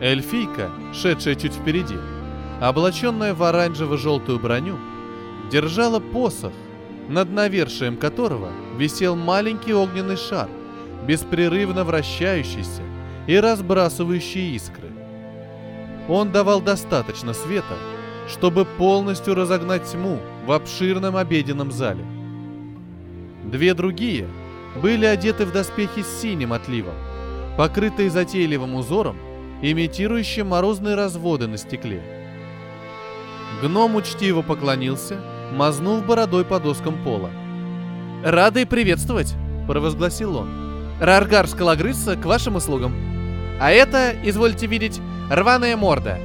Эльфийка, шедшая чуть впереди, облаченная в оранжево-желтую броню, держала посох, над навершием которого висел маленький огненный шар, беспрерывно вращающийся и разбрасывающий искры. Он давал достаточно света, чтобы полностью разогнать тьму в обширном обеденном зале. Две другие были одеты в доспехи с синим отливом, покрытые затейливым узором, имитирующим морозные разводы на стекле. Гном учтиво поклонился, мазнув бородой по доскам пола. «Рады приветствовать!» – провозгласил он. «Раргар Скалогрызца к вашим услугам. А это, извольте видеть, рваная морда.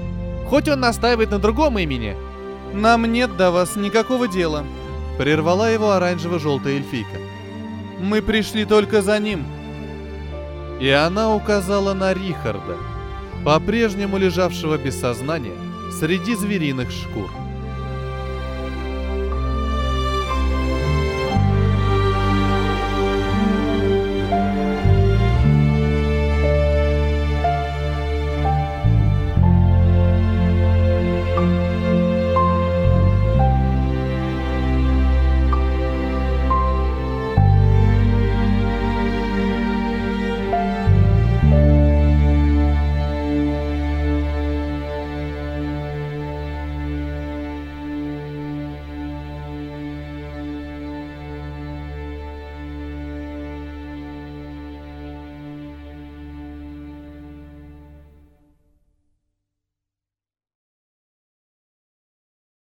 Хоть он настаивает на другом имени». «Нам нет до вас никакого дела», – прервала его оранжево-желтая эльфийка. «Мы пришли только за ним». И она указала на Рихарда, по-прежнему лежавшего без сознания среди звериных шкур.